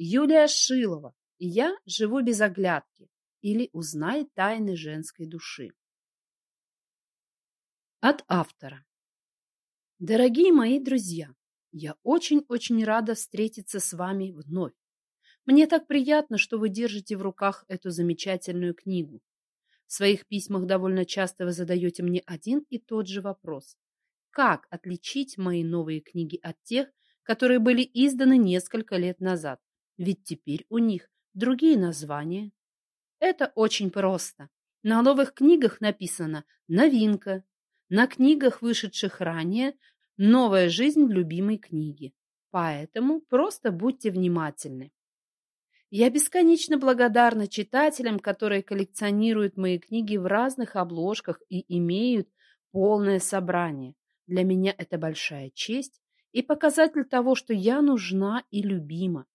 Юлия Шилова. Я живу без оглядки. Или узнай тайны женской души. От автора. Дорогие мои друзья, я очень-очень рада встретиться с вами вновь. Мне так приятно, что вы держите в руках эту замечательную книгу. В своих письмах довольно часто вы задаете мне один и тот же вопрос. Как отличить мои новые книги от тех, которые были изданы несколько лет назад? Ведь теперь у них другие названия. Это очень просто. На новых книгах написано «Новинка», на книгах, вышедших ранее, «Новая жизнь в любимой книге». Поэтому просто будьте внимательны. Я бесконечно благодарна читателям, которые коллекционируют мои книги в разных обложках и имеют полное собрание. Для меня это большая честь и показатель того, что я нужна и любима.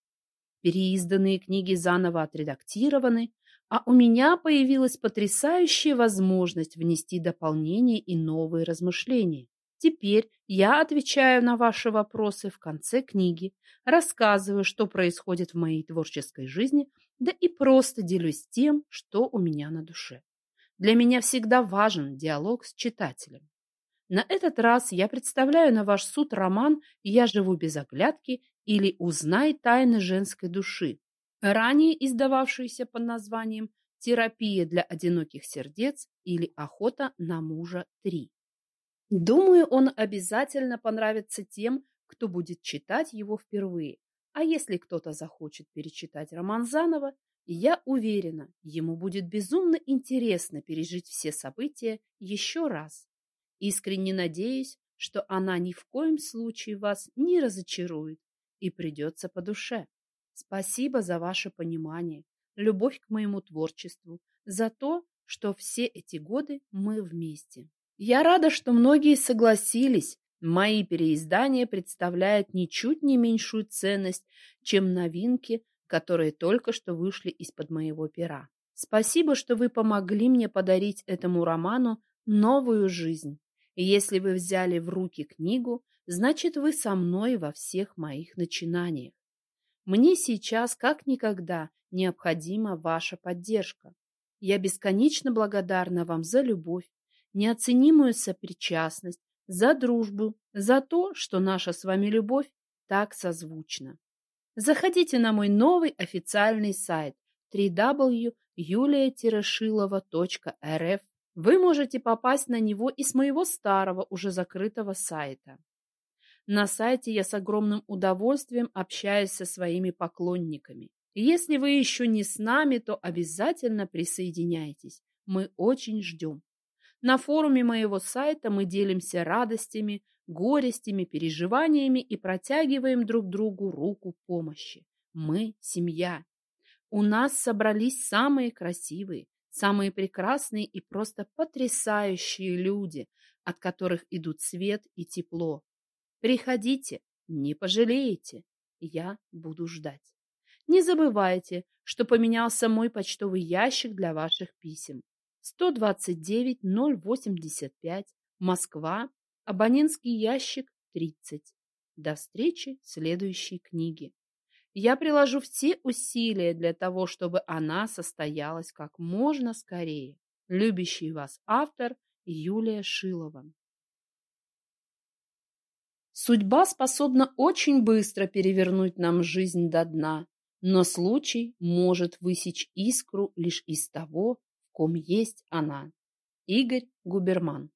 Переизданные книги заново отредактированы, а у меня появилась потрясающая возможность внести дополнения и новые размышления. Теперь я отвечаю на ваши вопросы в конце книги, рассказываю, что происходит в моей творческой жизни, да и просто делюсь тем, что у меня на душе. Для меня всегда важен диалог с читателем. На этот раз я представляю на ваш суд роман «Я живу без оглядки» или «Узнай тайны женской души», ранее издававшийся под названием «Терапия для одиноких сердец» или «Охота на мужа 3». Думаю, он обязательно понравится тем, кто будет читать его впервые. А если кто-то захочет перечитать роман заново, я уверена, ему будет безумно интересно пережить все события еще раз. Искренне надеюсь, что она ни в коем случае вас не разочарует и придется по душе. Спасибо за ваше понимание, любовь к моему творчеству, за то, что все эти годы мы вместе. Я рада, что многие согласились. Мои переиздания представляют ничуть не меньшую ценность, чем новинки, которые только что вышли из-под моего пера. Спасибо, что вы помогли мне подарить этому роману новую жизнь. Если вы взяли в руки книгу, значит, вы со мной во всех моих начинаниях. Мне сейчас, как никогда, необходима ваша поддержка. Я бесконечно благодарна вам за любовь, неоценимую сопричастность, за дружбу, за то, что наша с вами любовь так созвучна. Заходите на мой новый официальный сайт www.yulia-shilova.rf. Вы можете попасть на него и с моего старого, уже закрытого сайта. На сайте я с огромным удовольствием общаюсь со своими поклонниками. Если вы еще не с нами, то обязательно присоединяйтесь. Мы очень ждем. На форуме моего сайта мы делимся радостями, горестями, переживаниями и протягиваем друг другу руку помощи. Мы – семья. У нас собрались самые красивые, самые прекрасные и просто потрясающие люди, от которых идут свет и тепло. Приходите, не пожалеете. Я буду ждать. Не забывайте, что поменялся мой почтовый ящик для ваших писем. 129-085, Москва, абонентский ящик 30. До встречи в следующей книге. Я приложу все усилия для того, чтобы она состоялась как можно скорее. Любящий вас автор Юлия Шилова. Судьба способна очень быстро перевернуть нам жизнь до дна, но случай может высечь искру лишь из того, в ком есть она. Игорь Губерман